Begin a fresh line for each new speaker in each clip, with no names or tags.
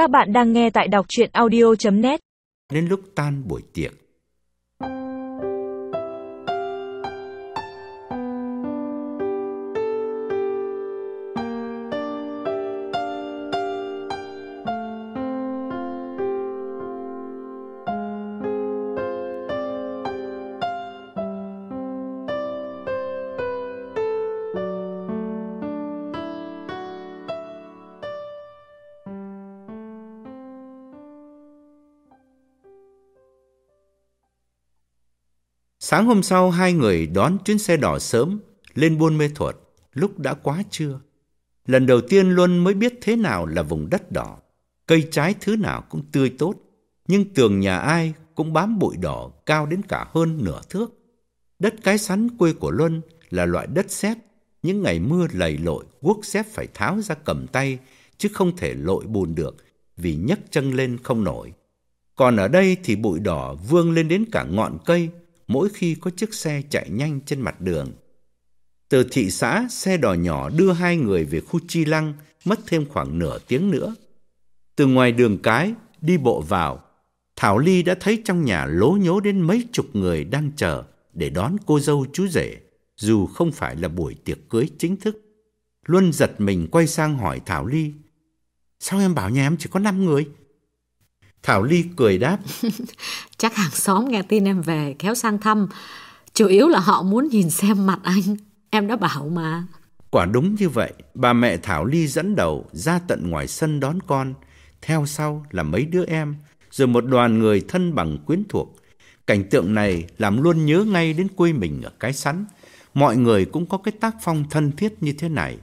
Các bạn đang nghe tại đọc chuyện audio.net
Đến lúc tan buổi tiệc Sáng hôm sau hai người đón chuyến xe đỏ sớm lên buôn mê Thuột. lúc đã quá trưa. Lần đầu tiên Luân mới biết thế nào là vùng đất đỏ. Cây trái thứ nào cũng tươi tốt, nhưng tường nhà ai cũng bám bụi đỏ cao đến cả hơn nửa thước. Đất cái sắn quê của Luân là loại đất sét, những ngày mưa lầy lội guốc sét phải tháo ra cầm tay chứ không thể lội bùn được vì nhấc chân lên không nổi. Còn ở đây thì bụi đỏ vương lên đến cả ngọn cây mỗi khi có chiếc xe chạy nhanh trên mặt đường. Từ thị xã, xe đò nhỏ đưa hai người về khu Chi Lăng mất thêm khoảng nửa tiếng nữa. Từ ngoài đường cái, đi bộ vào, Thảo Ly đã thấy trong nhà lố nhố đến mấy chục người đang chờ để đón cô dâu chú rể, dù không phải là buổi tiệc cưới chính thức. Luân giật mình quay sang hỏi Thảo Ly, sao em bảo nhà em chỉ có 5 người? Thảo Ly cười đáp.
Chắc hàng xóm nghe tin em về kéo sang thăm. Chủ yếu là họ muốn nhìn xem mặt anh. Em đã bảo mà.
Quả đúng như vậy, bà mẹ Thảo Ly dẫn đầu ra tận ngoài sân đón con. Theo sau là mấy đứa em, rồi một đoàn người thân bằng quyến thuộc. Cảnh tượng này làm luôn nhớ ngay đến quê mình ở cái sắn. Mọi người cũng có cái tác phong thân thiết như thế này.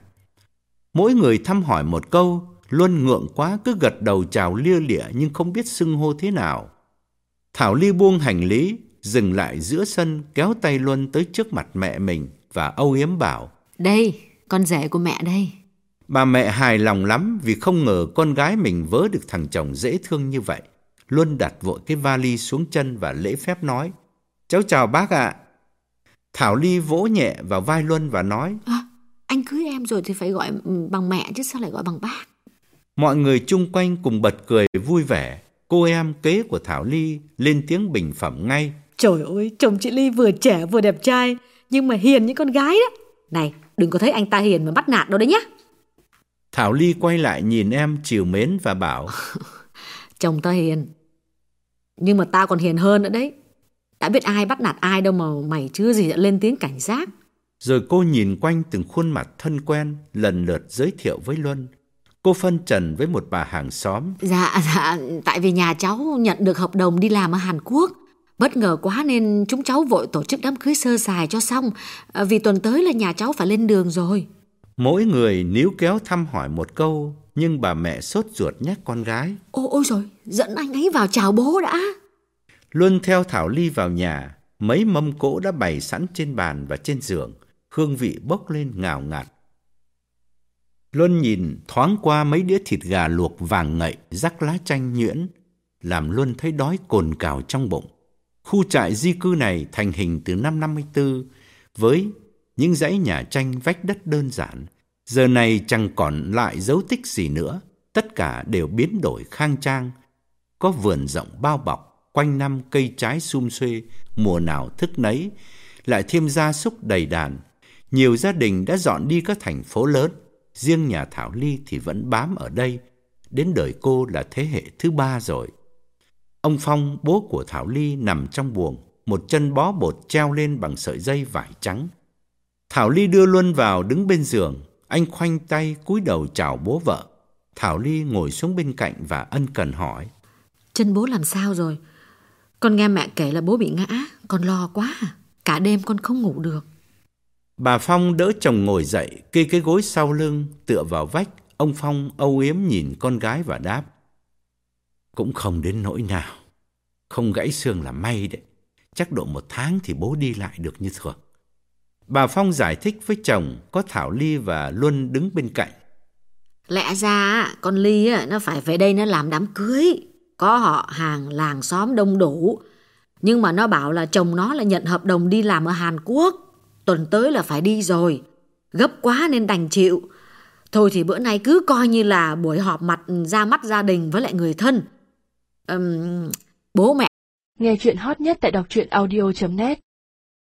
Mỗi người thăm hỏi một câu, Luân ngượng quá cứ gật đầu chào lia lịa nhưng không biết xưng hô thế nào. Thảo Ly buông hành lý, dừng lại giữa sân kéo tay Luân tới trước mặt mẹ mình và âu yếm bảo.
Đây, con rể của mẹ đây.
Bà mẹ hài lòng lắm vì không ngờ con gái mình vớ được thằng chồng dễ thương như vậy. Luân đặt vội cái vali xuống chân và lễ phép nói. Cháu chào bác ạ. Thảo Ly vỗ nhẹ vào vai Luân và nói.
À, anh cưới em rồi thì phải gọi bằng mẹ chứ sao lại gọi bằng bác.
Mọi người chung quanh cùng bật cười vui vẻ. Cô em kế của Thảo Ly lên tiếng bình phẩm ngay.
Trời ơi, chồng chị Ly vừa trẻ vừa đẹp trai, nhưng mà hiền như con gái đó. Này, đừng có thấy anh ta hiền mà bắt nạt đâu đấy nhá.
Thảo Ly quay lại nhìn em chiều mến và bảo.
chồng ta hiền, nhưng mà tao còn hiền hơn nữa đấy. Đã biết ai bắt nạt ai đâu mà mày chưa gì đã lên tiếng cảnh giác.
Rồi cô nhìn quanh từng khuôn mặt thân quen, lần lượt giới thiệu với Luân. Cô phân trần với một bà hàng xóm.
Dạ, dạ, tại vì nhà cháu nhận được hợp đồng đi làm ở Hàn Quốc. Bất ngờ quá nên chúng cháu vội tổ chức đám cưới sơ sài cho xong. À, vì tuần tới là nhà cháu phải lên đường rồi.
Mỗi người níu kéo thăm hỏi một câu, nhưng bà mẹ sốt ruột nhắc con gái.
Ôi, ôi rồi, dẫn anh ấy vào chào bố đã.
Luân theo Thảo Ly vào nhà, mấy mâm cỗ đã bày sẵn trên bàn và trên giường, hương vị bốc lên ngào ngạt. Luân nhìn thoáng qua mấy đĩa thịt gà luộc vàng ngậy, rắc lá chanh nhuyễn, làm Luân thấy đói cồn cào trong bụng. Khu trại di cư này thành hình từ năm 54 với những dãy nhà tranh vách đất đơn giản. Giờ này chẳng còn lại dấu tích gì nữa, tất cả đều biến đổi khang trang. Có vườn rộng bao bọc, quanh năm cây trái sum xuê, mùa nào thức nấy, lại thêm gia súc đầy đàn. Nhiều gia đình đã dọn đi các thành phố lớn, riêng nhà Thảo Ly thì vẫn bám ở đây, đến đời cô là thế hệ thứ ba rồi. Ông Phong, bố của Thảo Ly nằm trong buồng, một chân bó bột treo lên bằng sợi dây vải trắng. Thảo Ly đưa Luân vào đứng bên giường, anh khoanh tay cúi đầu chào bố vợ. Thảo Ly ngồi xuống bên cạnh và ân cần hỏi.
Chân bố làm sao rồi? Con nghe mẹ kể là bố bị ngã, con lo quá à? Cả đêm con không ngủ được.
Bà Phong đỡ chồng ngồi dậy, kê cái gối sau lưng, tựa vào vách. Ông Phong âu yếm nhìn con gái và đáp. Cũng không đến nỗi nào. Không gãy xương là may đấy. Chắc độ một tháng thì bố đi lại được như thường. Bà Phong giải thích với chồng có Thảo Ly và Luân đứng bên cạnh.
Lẽ ra con Ly nó phải về đây nó làm đám cưới. Có họ hàng làng xóm đông đủ. Nhưng mà nó bảo là chồng nó là nhận hợp đồng đi làm ở Hàn Quốc. Tuần tới là phải đi rồi. Gấp quá nên đành chịu. Thôi thì bữa nay cứ coi như là buổi họp mặt ừ, ra mắt gia đình với lại người thân. Uhm, bố mẹ
Nghe chuyện hot nhất tại đọc truyện audio.net